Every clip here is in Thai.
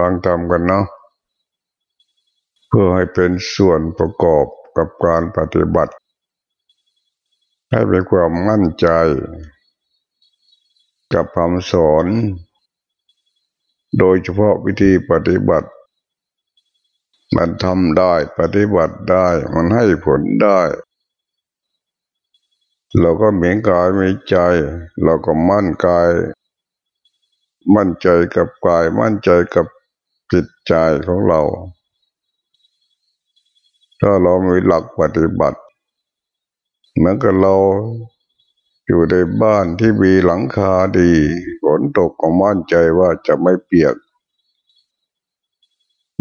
ฟังทำกันเนาะเพื่อให้เป็นส่วนประกอบกับการปฏิบัติ ให้เป็นความมั่นใจ กับคำสอน โดยเฉพาะวิธีปฏิบัติ มันทำได้ปฏิบัติได้มันให้ผลได้ เราก็เหมีกายมีใจ เราก็มั่นกาย มั่นใจกับกายมั่นใจกับ จิตใจของเรา ถ้าเรามีหลักปฏิบัติเหมือนกับเราอยู่ในบ้านที่มีหลังคาดีฝนตกก็มั่นใจว่าจะไม่เปียก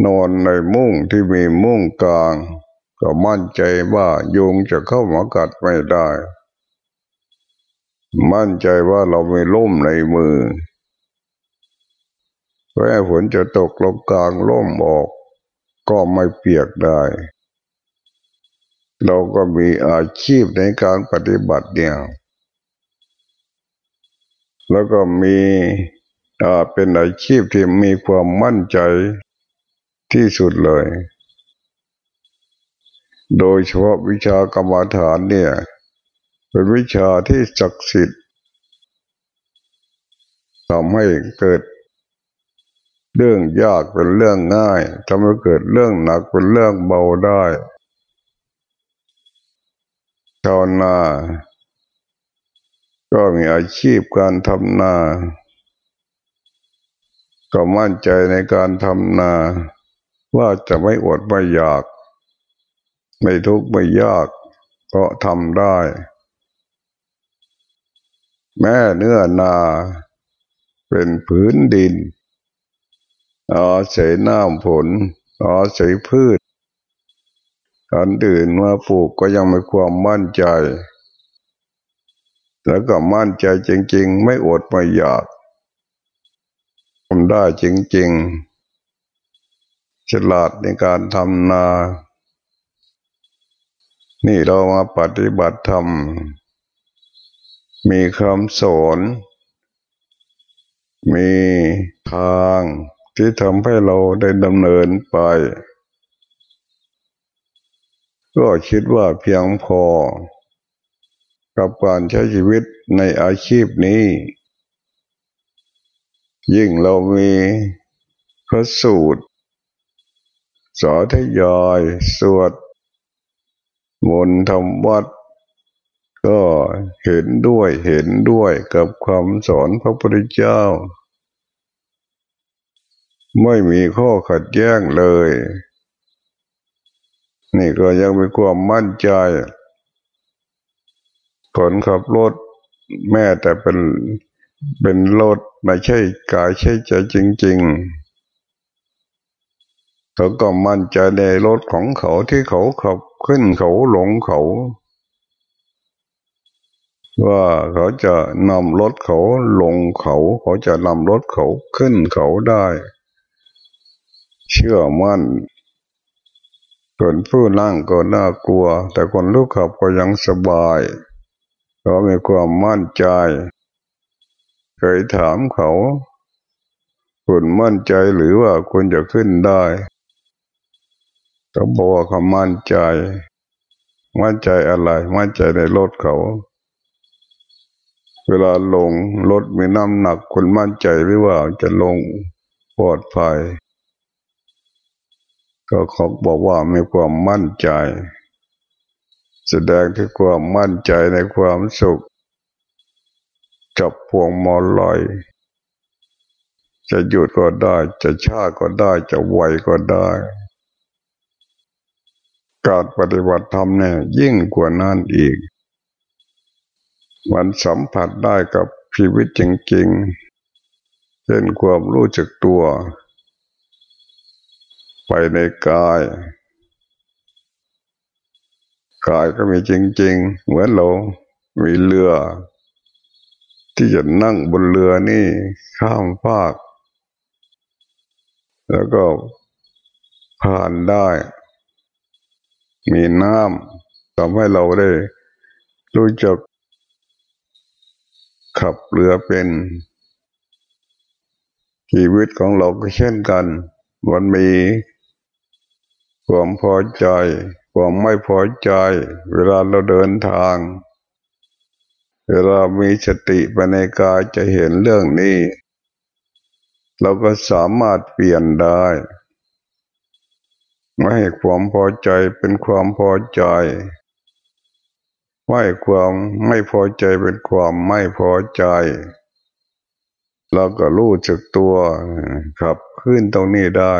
นอนในมุ้งที่มีมุ้งกลาง ก็มั่นใจว่ายุงจะเข้ามากัดไม่ได้ มั่นใจว่าเราไม่ล่มในมือ แม้ฝนจะตกลงกลางล่มออก ก็ไม่เปียกได้ เราก็มีอาชีพในการปฏิบัติเนี่ยแล้วก็มีเป็นอาชีพที่มีความมั่นใจที่สุดเลย โดยเฉพาะวิชากรรมฐานเนี่ย เป็นวิชาที่ศักดิ์สิทธิ์ทำให้เกิด เรื่องยากเป็นเรื่องง่ายทำให้เกิดเรื่องหนักเป็นเรื่องเบาได้ชาวนา ก็มีอาชีพการทำนา ก็มั่นใจในการทำนา ว่าจะไม่อดไม่อยาก ไม่ทุกข์ไม่ยากก็ทำได้ แม่เนื้อนา เป็นผืนดิน อาศัยน้ำฝนอาศัยพืชอันอื่นมาปลูกก็ยังมีความมั่นใจ แล้วก็มั่นใจจริง ๆ ไม่อดไม่อยากทำได้จริง ๆ ฉลาดในการทำนา นี่เรามาปฏิบัติธรรม มีคำสอน มีทาง ที่ทำให้เราได้ดำเนินไป ก็คิดว่าเพียงพอ กับการใช้ชีวิตในอาชีพนี้ ยิ่งเรามีพระสูตร สอทยอยสวดมนต์ทำวัดก็เห็นด้วยเห็นด้วยกับความสอนพระพุทธเจ้า ไม่มีข้อขัดแย้งเลย นี่ก็ยังมีความมั่นใจคนขับรถแม่แต่เป็นเป็นรถไม่ใช่กายใช่ใจจริง ๆ เขาก็มั่นใจในรถของเขาที่เขาขับขึ้นเขาหลงเขา ว่าเขาจะนำรถเขาลงเขา เขาจะนำรถเขาขึ้นเขาได้ เชื่อมั่นคนผู้นั่งก็น่ากลัว แต่คนลูกขับก็ยังสบายเขามีความมั่นใจ เคยถามเขา คุณมั่นใจหรือว่าคุณจะขึ้นได้เขาบอกว่าเขามั่นใจ มั่นใจอะไร มั่นใจในรถเขา เวลาลงรถมีน้ำหนักคนมั่นใจหรือว่าจะลงปลอดภัย ก็เขาบอกว่ามีความมั่นใจ แสดงถึงความมั่นใจในความสุข จับพวงมอลอย จะหยุดก็ได้จะช้าก็ได้จะไวก็ได้ การปฏิบัติธรรมเนี่ยยิ่งกว่านั้นอีก มันสัมผัสได้กับชีวิตจริงๆเช่นความรู้จักตัว ไปในกาย กายก็มีจริง ๆ เหมือนเรา มีเรือ ที่จะนั่งบนเรือนี่ข้ามภาคแล้วก็ผ่านได้ มีน้ำทำให้เราได้ รู้จักขับเรือเป็น ชีวิตของเราก็เช่นกัน มันมี ความพอใจ ความไม่พอใจ เวลาเราเดินทาง เวลามีสติไปในกายจะเห็นเรื่องนี้ เราก็สามารถเปลี่ยนได้ไม่ให้ความพอใจเป็นความพอใจไม่ความไม่พอใจเป็นความไม่พอใจ เราก็รู้จักตัวขับขึ้นตรงนี้ได้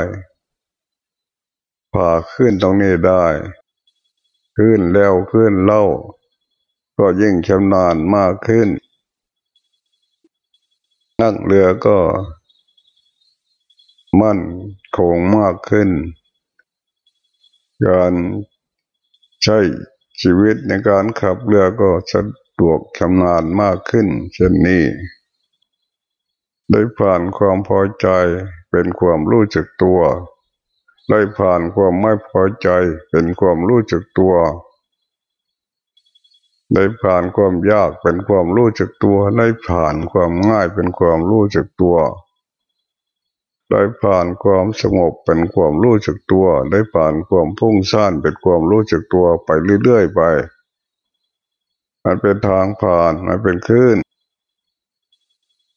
พาขึ้นตรงนี้ได้ ขึ้นแล้วขึ้นเล่า ก็ยิ่งชำนาญมากขึ้น นั่งเรือก็ มั่นคงมากขึ้น การใช้ชีวิตในการขับเรือก็สะดวกชำนาญมากขึ้น เช่นนี้ได้ผ่านความพอใจเป็นความรู้จักตัว ได้ผ่านความไม่พอใจเป็นความรู้จักตัวได้ผ่านความยากเป็นความรู้จักตัวได้ผ่านความง่ายเป็นความรู้จักตัว ได้ผ่านความสงบเป็นความรู้จักตัว ได้ผ่านความพุ่งซ่านเป็นความรู้จักตัวไปเรื่อยๆไป มันเป็นทางผ่านมันเป็นคลื่น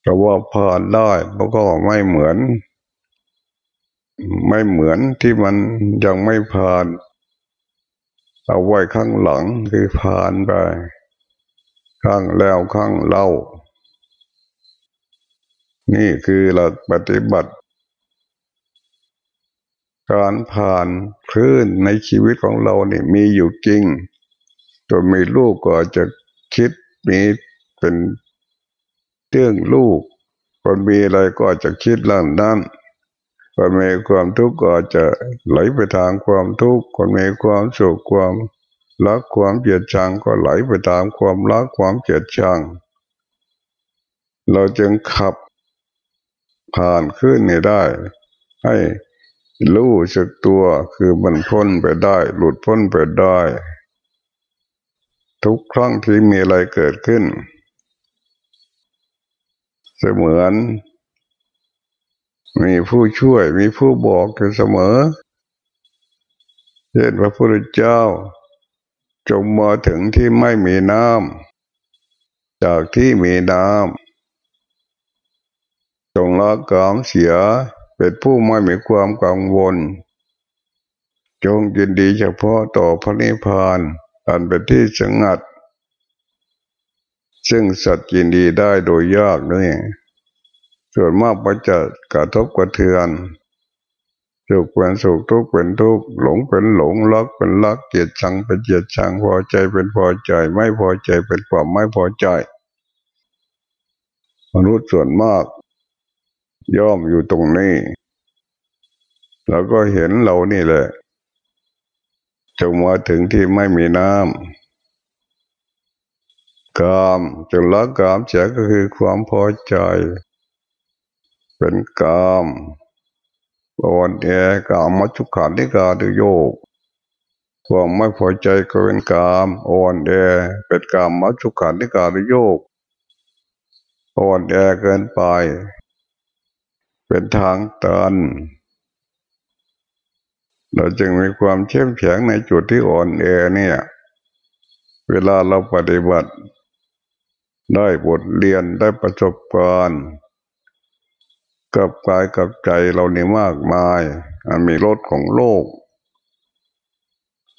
แต่ว่าผ่านได้มันก็ไม่เหมือน ไม่เหมือนที่มันยังไม่ผ่าน เอาไว้ข้างหลังคือผ่านไป ข้างแล้วข้างเล่า นี่คือหลักปฏิบัติ การผ่านคลื่นในชีวิตของเราเนี่ยมีอยู่จริง ตัวมีลูกก็จะคิดมีเป็นเรื่องลูกคนมีอะไรก็จะคิดเรื่องนั้น คนมีความทุกข์ก็จะไหลไปทางความทุกข์คนมีความสุขความรักความเกลียดชังก็ไหลไปตามความรักความเกลียดชัง เราจึงขับผ่านขึ้นนี่ได้ ให้รู้สึกตัวคือมันพ้นไปได้ หลุดพ้นไปได้ ทุกครั้งที่มีอะไรเกิดขึ้น เสมือน มีผู้ช่วยมีผู้บอกอยู่เสมอเช่นพระพุทธเจ้า จงมาถึงที่ไม่มีน้ำจากที่มีน้ำจงละกามเสียเป็นผู้ไม่มีความกังวล จงยินดีเฉพาะต่อพระนิพพานอันเป็นที่สงัด ซึ่งสัตว์ยินดีได้โดยยากนี่ ส่วนมากมันจะกระทบกระเทือนสุขเป็นสุขทุกข์เป็นทุกข์หลงเป็นหลงรักเป็นรักเกลียดชังเป็นเกลียดชังพอใจเป็นพอใจ ไม่พอใจเป็นความไม่พอใจ มนุษย์ส่วนมาก ย่อมอยู่ตรงนี้ แล้วก็เห็นเรานี่แหละจงมาถึงที่ไม่มีน้ำกามจงละกามเสียก็คือความพอใจ เป็นกามอ่อนแอกามมัจุขันธิกาดุโยกความไม่พอใจก็เป็นกามอ่อนแอเป็นกามมัจุขันธิกาดุโยกอ่อนแอเกินไป เป็นทางตันเราจึงมีความเข้มแข็งในจุดที่อ่อนแอเนี่ย เวลาเราปฏิบัติ ได้บทเรียนได้ประสบการณ์ กับกายกับใจเรานี่มากมายมันมีรถของโลก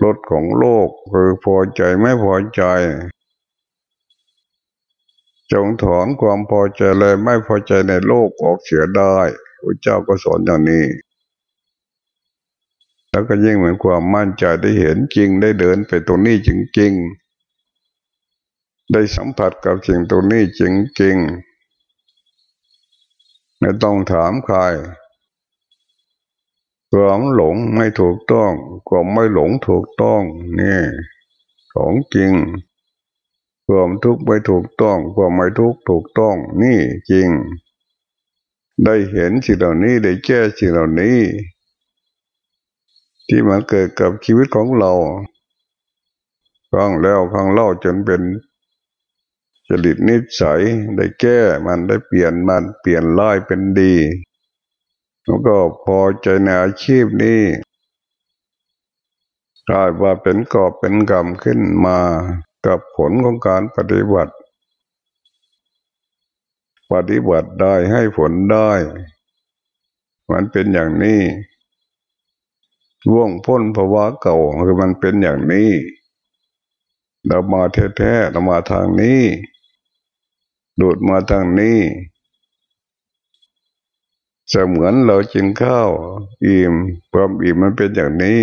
รถของโลกคือพอใจไม่พอใจ จงถอนความพอใจเลยไม่พอใจในโลกออกเสียได้พระเจ้าก็สอนอย่างนี้ แล้วก็ยิ่งเหมือนความมั่นใจได้เห็นจริงได้เดินไปตรงนี้จริงๆได้สัมผัสกับสิ่งตรงนี้จริงๆ ไม่ต้องถามใครความหลงไม่ถูกต้องความไม่หลงถูกต้องนี่ของจริงความทุกข์ไม่ถูกต้องความไม่ทุกข์ถูกต้อง นี่จริง ได้เห็นสิ่งเหล่านี้ได้แก้สิ่งเหล่านี้ ที่มันเกิดกับชีวิตของเราครั้งแล้วครั้งเล่าจนเป็น ริตนิสัยได้แก้มันได้เปลี่ยนมันเปลี่ยนร้ายเป็นดี แล้วก็พอใจในอาชีพนี้กลายว่าเป็นกอบเป็นกรรมขึ้นมากับผลของการปฏิบัติ ปฏิบัติได้ให้ผลได้ มันเป็นอย่างนี้ว่วงพ้นภาวะเก่าคือมันเป็นอย่างนี้ เรามาแท้ๆเรามาทางนี้ ดูดมาทางนี้เสมือนเราจินข้าวอิ่มความอิ่มมันเป็นอย่างนี้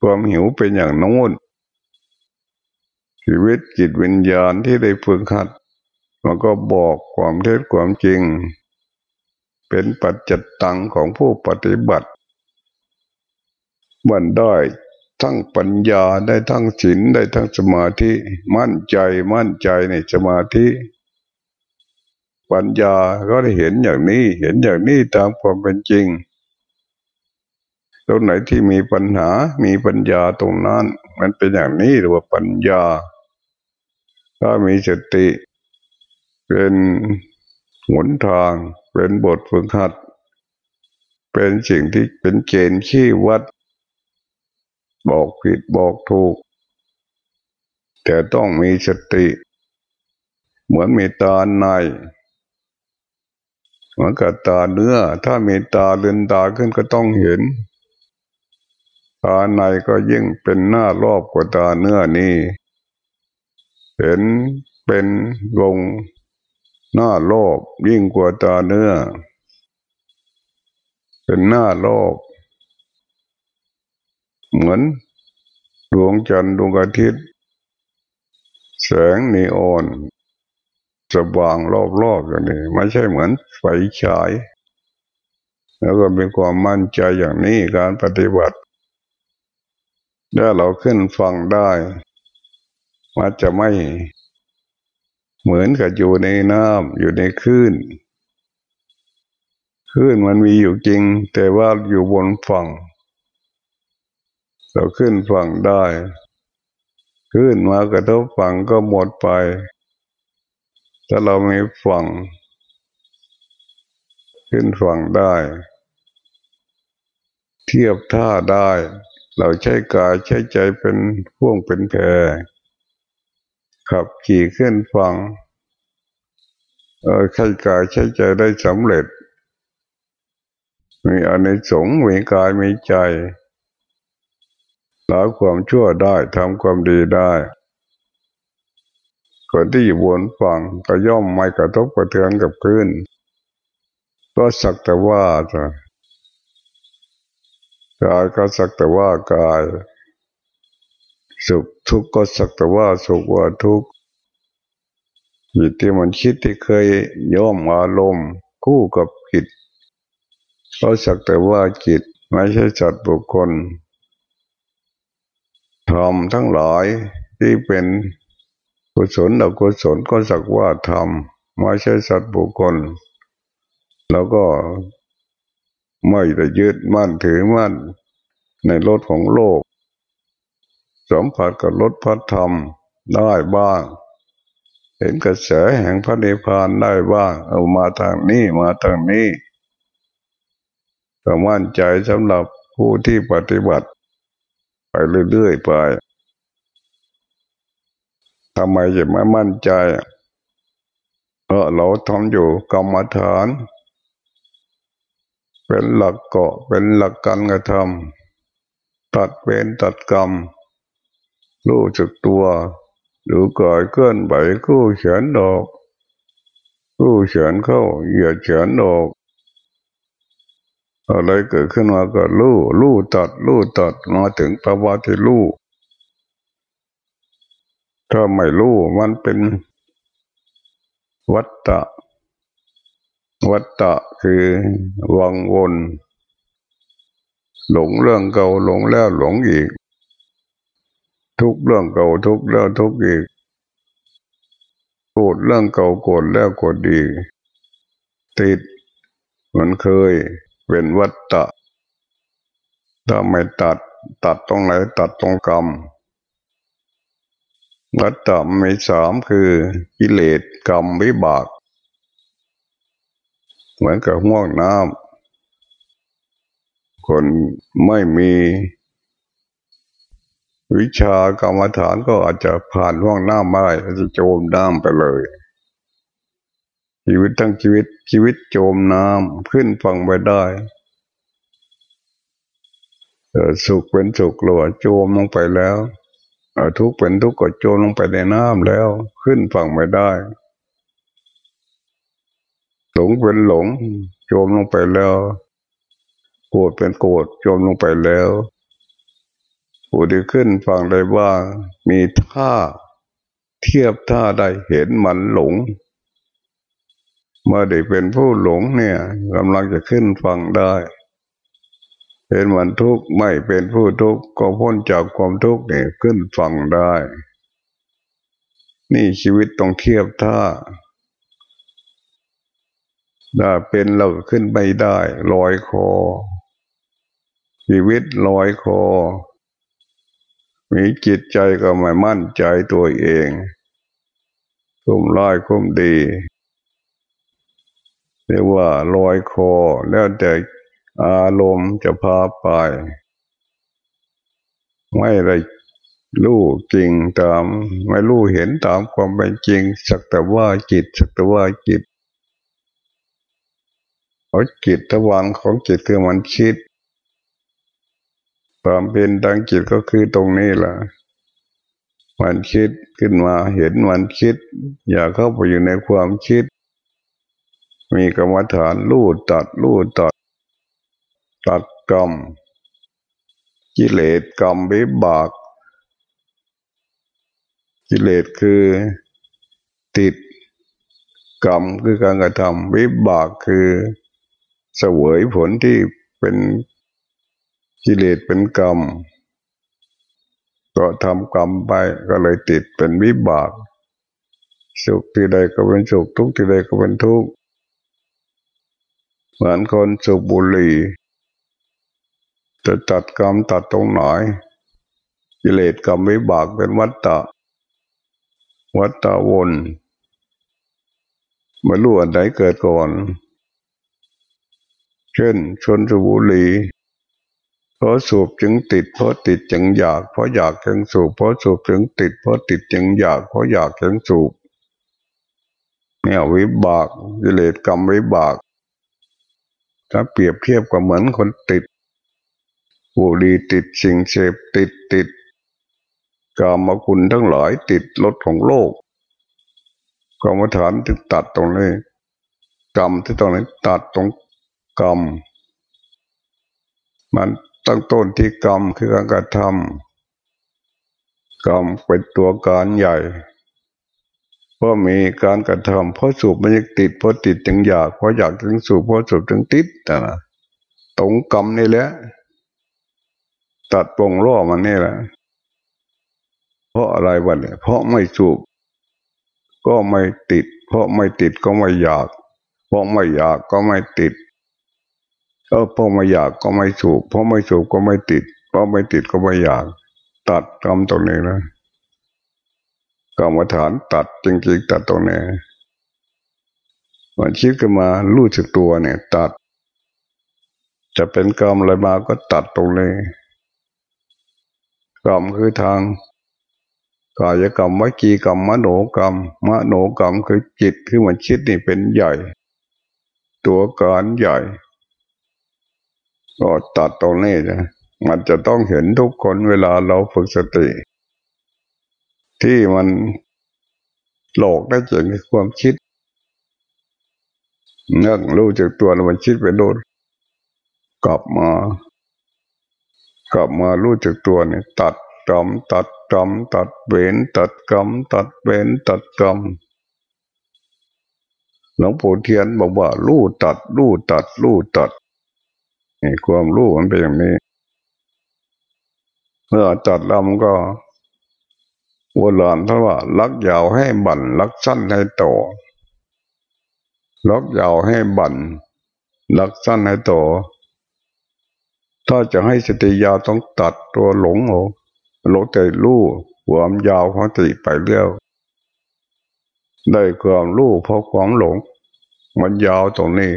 ความหิวเป็นอย่างโน้นชีวิตจิตวิญญาณที่ได้ฝึกหัด มันก็บอกความเท็จความจริง เป็นปัจจิตตังของผู้ปฏิบัติมันได้ทั้งปัญญาได้ทั้งศีลได้ทั้งสมาธิ มั่นใจมั่นใจในสมาธิ ปัญญาก็ได้เห็นอย่างนี้ เห็นอย่างนี้ตามความเป็นจริง ตรงไหนที่มีปัญหา มีปัญญาตรงนั้น มันเป็นอย่างนี้หรือว่าปัญญา ถ้ามีสติ เป็นหนทาง เป็นบทฝึกหัด เป็นสิ่งที่เป็นเกณฑ์ขี้วัด บอกผิดบอกถูก แต่ต้องมีสติ เหมือนมีตาใน เหมือนกับตาเนื้อ ถ้ามีตาเลือนตาขึ้นก็ต้องเห็น ตาในก็ยิ่งเป็นหน้ารอบกว่าตาเนื้อนี่ เห็นเป็นวงหน้ารอบยิ่งกว่าตาเนื้อ เป็นหน้ารอบเหมือนดวงจันทร์ดวงอาทิตย์ แสงนีออน สว่างรอบๆอย่างนี้ไม่ใช่เหมือนไฟฉาย แล้วก็มีความมั่นใจอย่างนี้การปฏิบัติถ้าเราขึ้นฟังได้มันจะไม่เหมือนกับอยู่ในน้ำอยู่ในคลื่นคลื่นมันมีอยู่จริง แต่ว่าอยู่บนฝั่ง เราขึ้นฝั่งได้คลื่นมากระทบฝั่งก็หมดไป ถ้าเรามีฝั่ง ขึ้นฝั่งได้ เทียบท่าได้ เราใช้กายใช้ใจเป็นพ่วงเป็นแพรขับขี่ขึ้นฝั่งเออใช้กายใช้ใจได้สำเร็จ มีอนิสงมีกายมีใจละความชั่วได้ทำความดีได้ คนที่อยู่บนฝั่งก็ย่อมไม่กระทบกระเทือนกับคลื่นก็สักแต่ว่าจะกายก็สักแต่ว่ากาย สุขทุกข์ก็สักแต่ว่าสุขว่าทุกข์จิตที่มันคิดที่เคยย่อมอารมณ์คู่กับจิตก็สักแต่ว่าจิตไม่ใช่สัตว์บุคคลทำทั้งหลายที่เป็น กุศลอกุศลก็สักว่าทำไม่ใช่สัตว์บุคคล แล้วก็ไม่ได้ยึดมั่นถือมั่นในรถของโลกสัมผัสกับรถพัดธรรมได้บ้าง เห็นกระแสแห่งพระนิพพานได้บ้าง เอามาทางนี้มาทางนี้ก็มั่นใจสำหรับผู้ที่ปฏิบัติ ไปเรื่อยๆไป ทำไมจะไม่มั่นใจเพราะเราทำอยู่กรรมฐาน เป็นหลักเกาะเป็นหลักการกระทำตัดเวรตัดกรรม รู้จักตัวดูก่อยเคลื่อนไหวกู้เฉียนดอกกู้เฉียนเข้าเหยียดเฉียนดอกอะไรเกิดขึ้นมาก็รู้รู้ตัดรู้ตัดมาถึงภาวะที่รู้ ถ้าไม่รู้มันเป็นวัตตะ วัตตะคือวังวน หลงเรื่องเก่าหลงแล้วหลงอีก ทุกเรื่องเก่าทุกแล้วทุกอีกโกรธเรื่องเก่าโกรธแล้วโกรธอีก ติดมันเคยเป็นวัตตะ ถ้าไม่ตัดตัดตรงไหนตัดตรงกรรม วัฏฏะมีสามคือกิเลสกรรมวิบาก เหมือนกับห่วงน้ำคนไม่มีวิชากรรมฐานก็อาจจะผ่านห้องน้ำมาได้จะโจมน้ำไปเลย ชีวิตทั้งชีวิตชีวิตโจมน้ำขึ้นฟังไปได้สุขเป็นสุขหรือโจมลงไปแล้ว ทุกข์เป็นทุกข์ก็โจมลงไปในน้ำแล้ว ขึ้นฝั่งไม่ได้ หลงเป็นหลง โจมลงไปแล้วโกรธเป็นโกรธจมลงไปแล้วผู้ที่ขึ้นฟังได้ว่ามีท่าเทียบท่าได้เห็นมันหลง เมื่อได้เป็นผู้หลงเนี่ยกำลังจะขึ้นฟังได้ เห็นมันทุกข์ไม่เป็นผู้ทุกข์ก็พ้นจากความทุกข์เนี่ยขึ้นฟังได้ นี่ชีวิตต้องเทียบท่าถ้าเป็นเราขึ้นไม่ได้ลอยคอ ชีวิตลอยคอ มีจิตใจก็ไม่มั่นใจตัวเองคุ้มร้ายคุ้มดีเรียกว่าลอยคอ แล้วแต่ อารมณ์จะพาไป ไม่ได้รู้จริงตาม ไม่รู้เห็นตามความเป็นจริง สักแต่ว่าจิต สักแต่ว่าจิตเอาจิตตะวันของจิตคือมันคิดความเป็นทางจิตก็คือตรงนี้แหละมันคิดขึ้นมาเห็นมันคิด อย่าเข้าไปอยู่ในความคิด มีกรรมฐานลู่ตัดลู่ตัด ตัดกรรมกิเลสกรรมวิบาก กิเลสคือติดกรรมคือการกระทำวิบากคือเสวยผลที่เป็นกิเลสเป็นกรรมก็ทำกรรมไปก็เลยติดเป็นวิบาก สุขที่ใดก็เป็นสุขทุกข์ที่ใดก็เป็นทุกข์เหมือนคนสูบบุหรี่ จะตัดกรรมตัดตรงไหนกิเลสกรรมวิบากเป็นวัตตะ วัตตะวนไม่รู้อันไหนเกิดก่อน เช่น ชนสุบุรีเพราะสูบจึงติดเพราะติดจึงอยากเพราะอยากจึงสูบเพราะสูบจึงติดเพราะติดจึงอยากเพราะอยากจึงสูบเนี่ยวิบากกิเลสกรรมวิบาก ถ้าเปรียบเทียบกับเหมือนคนติด บุหรี่ติดสิ่งเสพติดติดกามคุณทั้งหลายติดรถของโลกกรรมฐานที่ตัดตรงนี้กรรมที่ตรงนี้ตัดตรงกรรม มันตั้งต้นที่กรรมคือการกระทำกรรมเป็นตัวการใหญ่เพราะมีการกระทำเพราะสูบมันยังติดเพราะติดจึงอยากเพราะอยากจึงสูบเพราะสูบจึงติดนะตรงกรรมนี่แหละ ตัดปงล่อมันนี่แหละเพราะอะไรวะเนี่ยเพราะไม่สูบก็ไม่ติด เพราะไม่ติดก็ไม่อยาก เพราะไม่อยากก็ไม่ติดเออเพราะไม่อยากก็ไม่สูบเพราะไม่สูบก็ไม่ติด เพราะไม่ติดก็ไม่อยาก ตัดกรรมตรงนี้นะกรรมฐานตัดจริงๆตัดตรงนี้มันคิดขึ้นมารู้สึกตัวเนี่ย ตัด จะเป็นกรรมอะไรมาก็ตัดตรงนี้ กรรมคือทางกายกรรมวิจีกรรมมโนกรรมมโนกรรมคือจิตคือมันคิดนี่เป็นใหญ่ ตัวการใหญ่ก็ตัดตรงนี้นะมันจะต้องเห็นทุกคนเวลาเราฝึกสติ ที่มันหลอกได้จริงคือความคิดเนื่องรู้จากตัวแล้วมันคิดไปโดนกลับมา กลับมารู้จักตัวเนี่ยตัดกรรมตัดกรรมตัดเวรตัดกรรมตัดเวรตัดกรรมหลวงปู่เทียนบอกว่ารู้ตัดรู้ตัดรู้ตัดนี่ความรู้มันเป็นอย่างนี้ เมื่อตัดลำก็วัวหลานท่านว่าลักยาวให้บันลักสั้นให้โตลักยาวให้บันลักสั้นให้โต ถ้าจะให้สติยาวต้องตัดตัวหลงออกหลงใจรู้ความยาวของสติไปเรื่อยได้ความรู้เพราะความหลง มันยาวตรงนี้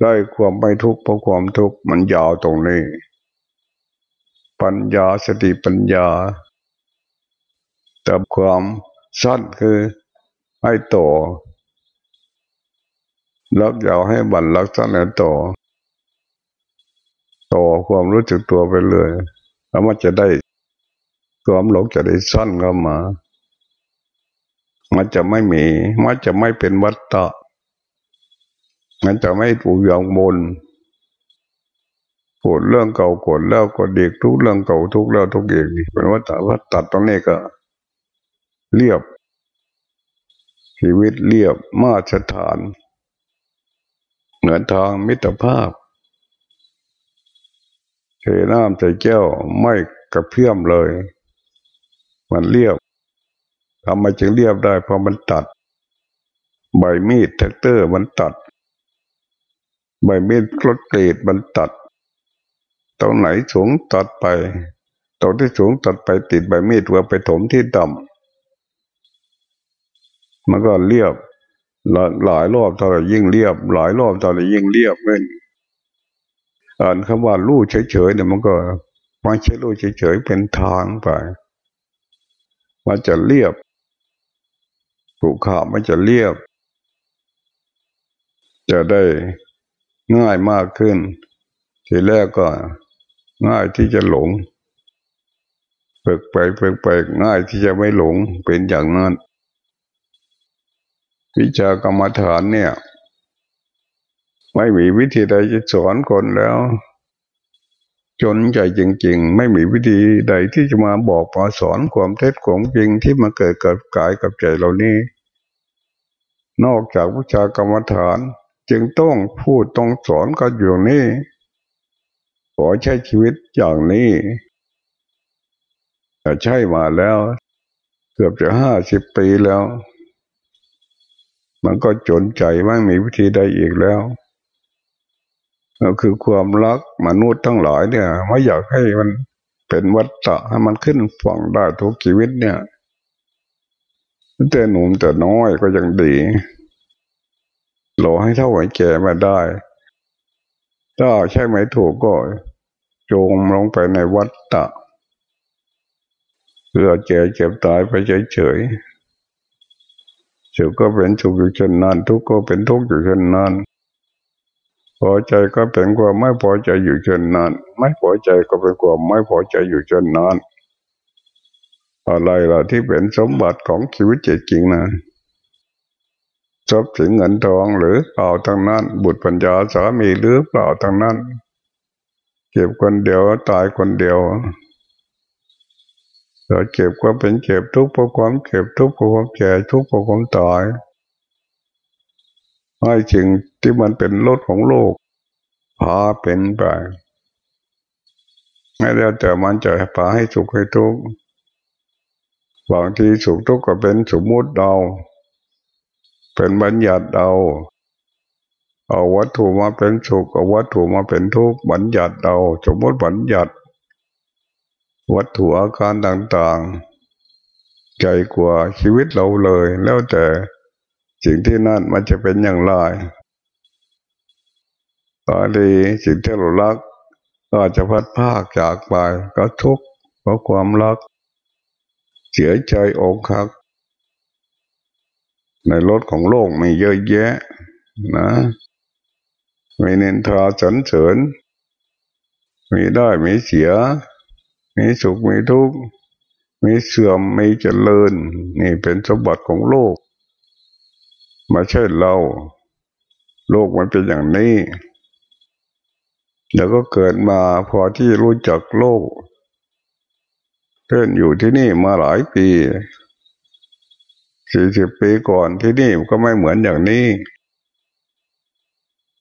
ได้ความไม่ทุกข์เพราะความทุกข์มันยาวตรงนี้ ปัญญาสติปัญญาแต่ความสั้นคือให้ต่อลักยาวให้บันลักสั้นแล้วต่อ ต่อความรู้จึกตัวไปเลย แล้วมันจะได้ความหลงจะได้สั้นเข้ามา มันจะไม่มี มันจะไม่เป็นวัฏฏะมันจะไม่ถูกยองบนปวดเรื่องเก่ากดแล้วกดเด็กทุกเรื่องเก่าทุกแล้วทุกเอกเป็นวัฏฏะวัฏฏะตรงนี้ก็ เรียบ ชีวิตเรียบมาตรฐาน เหมือนทางมิตรภาพ เทน้ำใส่แก้วไม่กระเพื่อมเลย มันเรียบทำไมจึงเรียบได้เพราะมันตัด ใบมีดแทรกเตอร์มันตัด ใบมีดรถเกรดมันตัดตรงไหนสูงตัดไปตรงที่สูงตัดไปติดใบมีดเพื่อไปถมที่ต่ำมันก็เรียบหลายรอบเท่าไหร่ยิ่งเรียบ หลายรอบเท่าไหร่ยิ่งเรียบขึ้น อ่านคำว่าลู่เฉยๆเนี่ยมันก็ไม่ใช่ลู่เฉยๆเป็นทางไปมันจะเรียบผูกขามันจะเรียบ จะได้ง่ายมากขึ้น ทีแรกก็ง่ายที่จะหลงเปิกไปเปิกไปง่ายที่จะไม่หลงเป็นอย่างนั้นวิชากรรมฐานเนี่ย ไม่มีวิธีใดจะสอนคนแล้ว จนใจจริง ๆ ไม่มีวิธีใดที่จะมาบอกมาสอนความเท็จของจริงที่มาเกิดกับกายกับใจเหล่านี้ นอกจากวิชากรรมฐาน จึงต้องพูดต้องสอนกันอยู่นี้ขอใช้ชีวิตอย่างนี้แต่ใช่มาแล้ว เกือบจะห้าสิบปีแล้ว มันก็จนใจไม่มีวิธีใดอีกแล้ว ก็คือความรักมนุษย์ทั้งหลายเนี่ยไม่อยากให้มันเป็นวัฏฏะให้มันขึ้นฝั่งได้ทุกชีวิตเนี่ยแต่หนุ่มแต่น้อยก็ยังดีหลอให้เท่าไหร่แก่มาได้ ถ้าใช่ไหมถูกก็โจงลงไปในวัฏฏะเพื่อแก่เจ็บตายไปเฉยสุขก็เป็นสุขอยู่เช่นนั้นทุกข์ก็เป็นทุกข์อยู่เช่นนั้น พอใจก็เป็นความไม่พอใจอยู่เช่นนั้น ไม่พอใจก็เป็นความไม่พอใจอยู่เช่นนั้นอะไรล่ะที่เป็นสมบัติของชีวิตจริงนะทรัพย์สินเงินทองหรือเปล่าทั้งนั้น บุตรปัญญาสามีหรือเปล่าทั้งนั้น เก็บคนเดียวตายคนเดียวเราเจ็บก็เป็นเจ็บทุกข์เพราะความเจ็บทุกข์เพราะความแก่ทุกข์เพราะความตาย ให้ริงที่มันเป็นรถของโลกพาเป็นไปไม่แล้วแต่มันจะพาให้สุขให้ทุกข์บางทีสุขทุกข์ก็เป็นสมมุติเราเป็นบัญญัติเราเอาวัตถุมาเป็นสุขเอาวัตถุมาเป็นทุกข์บัญญัติเราสมมติบัญญัติ วัตถุอาการต่างๆใหญ่กว่าชีวิตเราเลยแล้วแต่ สิ่งที่นั่นมันจะเป็นอย่างไรตอนดีสิ่งที่เรารัก ก็จะพัดภาคจากไปก็ทุกข์เพราะความรัก เสียใจอกหัก ในรถของโลกมีเยอะแยะ นะมีเนินทาสันเสริญ มีได้มีเสีย มีสุขมีทุกข์ มีเสื่อมมีเจริญ นี่เป็นสมบัติของโลก มาใช่เราโลกมันเป็นอย่างนี้ แล้วก็เกิดมาพอที่รู้จักโลกเพื่อนอยู่ที่นี่มาหลายปีสี่สิบปีก่อนที่นี่ก็ไม่เหมือนอย่างนี้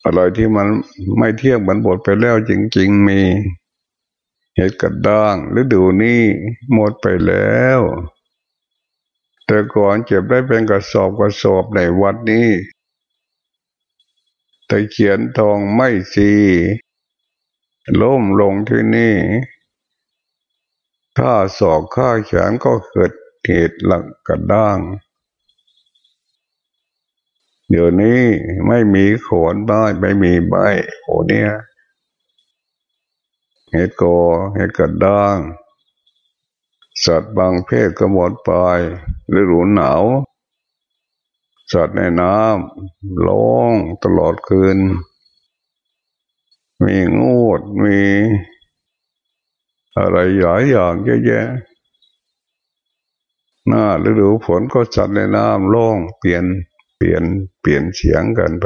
อะไรที่มันไม่เที่ยงมันบดไปแล้วจริง ๆ มี เห็ดกระด้างฤดูนี้หมดไปแล้ว แต่ก่อนเก็บได้เป็นกระสอบกระสอบในวัดนี้แต่เขียนทองไม่สีล้มลงที่นี่ข้าศอกข้าแขนก็เกิดเหตุหลักกระด้าง เดี๋ยวนี้ไม่มีขนบ้านไม่มีใบโอเนี่ยเห็ดโกเห็ดกระด้าง สัตว์บางเพศก็หมดไปฤดูหนาว สัตว์ในน้ำร้องตลอดคืน มีงูดมีอะไรหลายอย่างเยอะแยะหน้าฤดูฝนก็สัตว์ในน้ำร้องเปลี่ยนเปลี่ยนเปลี่ยนเสียงกันไป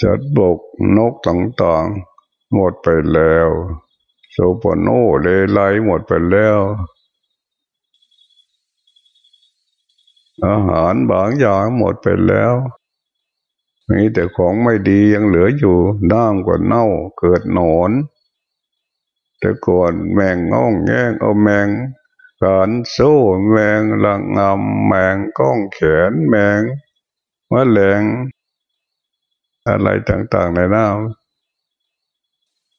สัตว์บกนกต่างๆหมดไปแล้ว โซปโนเลไลหมดไปแล้ว อาหารบางอย่างหมดไปแล้วมีแต่ของไม่ดียังเหลืออยู่ด้ากว่าเน่าเกิดหนอน แต่ก่อนแมงง่องแง่งเอาแมงการสู้แมงลังงำแมงก้องแขนแมงมะแรงอะไรต่างๆในน้ำ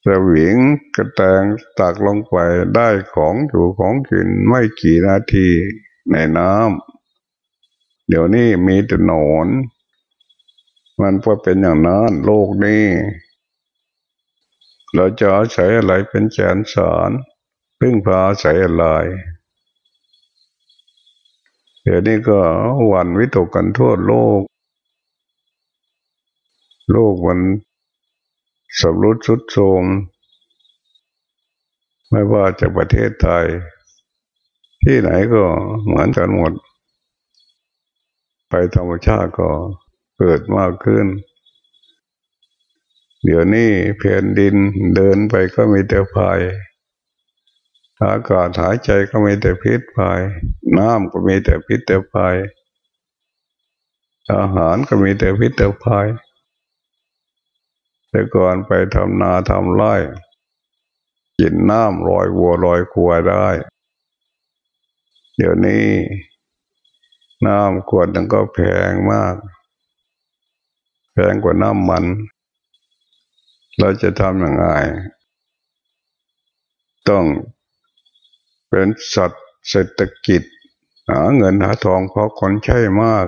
สวิงกระแตงตักลงไปได้ของอยู่ของกินไม่กี่นาทีในน้ำเดี๋ยวนี้มีแต่หนอน มันพอเป็นอย่างนั้นโลกนี้ เราจะอาศัยอะไรเป็นแกนสารพึ่งพาอาศัยอะไรเดี๋ยวนี้ก็วันวิตกกันทั่วโลก โลกมัน สับรุดสุดโทมไม่ว่าจะประเทศไทย ที่ไหนก็เหมือนกันหมด ไปธรรมชาติก็เกิดมากขึ้น เดี๋ยวนี้แผ่นดินเดินไปก็มีแต่ภัยอากาศหายใจก็มีแต่พิษภัยน้ำก็มีแต่พิษแต่ภัยอาหารก็มีแต่พิษแต่ภัย แต่ก่อนไปทำนาทำไร่กินน้ำลอยวัวลอยคัวได้ เดี๋ยวนี้น้ำขวดนึงก็แพงมาก แพงกว่าน้ำมัน เราจะทำยังไงต้องเป็นสัตว์เศรษฐกิจ หาเงินหาทองเพราะคนใช่มาก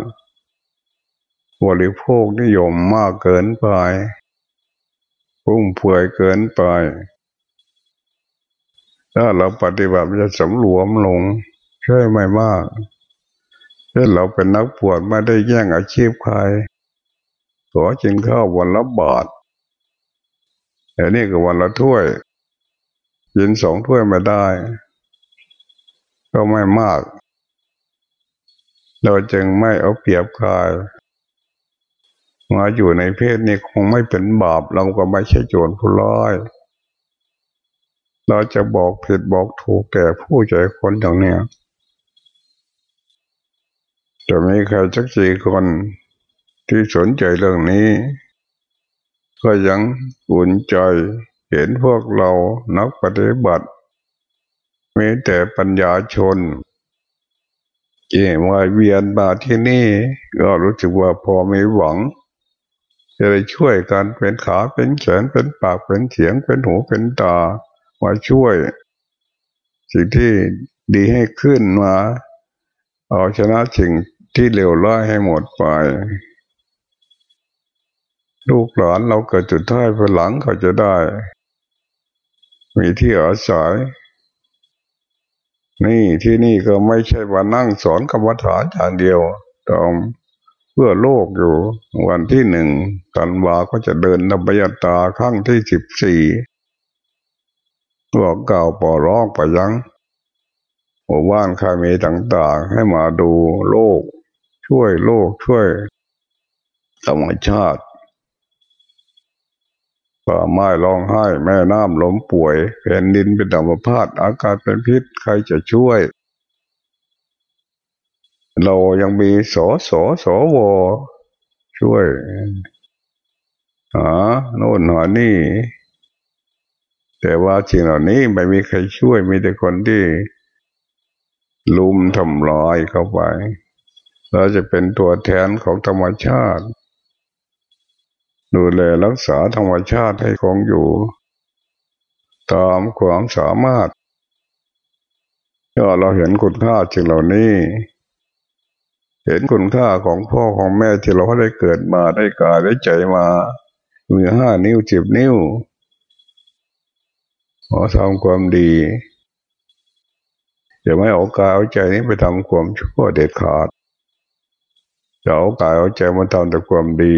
บริโภคนิยมมากเกินไป พุ่งเฟือยเกินไป ถ้าเราปฏิบัติจะสำรวมลงใช่ไม่มากเช่นเราเป็นนักปวดไม่ได้แย่งอาชีพใครขอจินข้าววันละบาทแต่นี่ก็วันละถ้วยยินสองถ้วยม่ได้ ก็ไม่มาก เราจึงไม่เอาเปรียบใคร มาอยู่ในเพศนี้คงไม่เป็นบาป เราก็ไม่ใช่โจรผู้ร้ายเราจะบอกผิดบอกถูกแก่ผู้ใจคนอย่างเนี้ยจะมีใครสักสี่คนที่สนใจเรื่องนี้ ก็ยังอุ่นใจเห็นพวกเรานักปฏิบัติมีแต่ปัญญาชนเกี่มาเวียนมาที่นี่ ก็รู้สึกว่าพอไมีหวัง จะได้ช่วยกันเป็นขาเป็นแขนเป็นปากเป็นเสียงเป็นหูเป็นตามาช่วย สิ่งที่ดีให้ขึ้นมาเอาชนะสิ่งที่เลวร้ายให้หมดไป ลูกหลานเราเกิดจุดท้ายภายหลังเขาจะได้ มีที่อาศัยนี่ที่นี่ก็ไม่ใช่ว่านั่งสอนกรรมฐานอย่างเดียวต้อง เพื่อโลกอยู่ วันที่หนึ่งกันวาก็จะเดินนบยตาขั้งที่สิบสี่บอกเก่าวปอร้องไปยังหมู่บ้านคามีต่างๆ ให้มาดูโลก ช่วยโลกช่วยธรรมชาติป่าไม้ร้องไห้ แม่น้ำล้มป่วยแผ่นดินเป็นดัมพาดอากาศเป็นพิษใครจะช่วย เรายังมีสอสอสอวอช่วยหาโน่นหานี่ แต่ว่าสิ่งเหล่านี้ไม่มีใครช่วยมีแต่คนที่ลุมทำลายเข้าไปเราจะเป็นตัวแทนของธรรมชาติ ดูแลรักษาธรรมชาติให้คงอยู่ ตามความสามารถถ้าเราเห็นคุณค่าสิ่งเหล่านี้ เห็นคุณค่าของพ่อของแม่ที่เราได้เกิดมาได้กายได้ใจมามือห้านิ้วเจิบนิ้วขอทำความดีอย่าไม่เอากายเอาใจนี้ไปทำความชั่วเด็ดขาดจะเอากายเอาใจมาทำแต่ความดี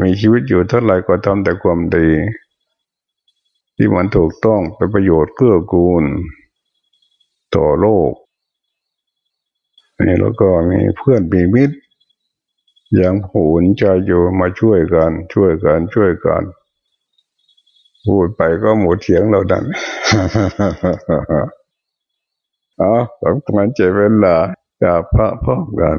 มีชีวิตอยู่เท่าไหร่ก็ทำแต่ความดี ที่มันถูกต้องเป็นประโยชน์เกื้อกูล ต่อโลก นี่แล้วก็มีเพื่อนมีมิตรอย่างหูนใจอยู่มาช่วยกัน ช่วยกันช่วยกัน พูดไปก็หมดเสียงเราดันอ๋อสำคัญเจเวลากับพระพ่อกัน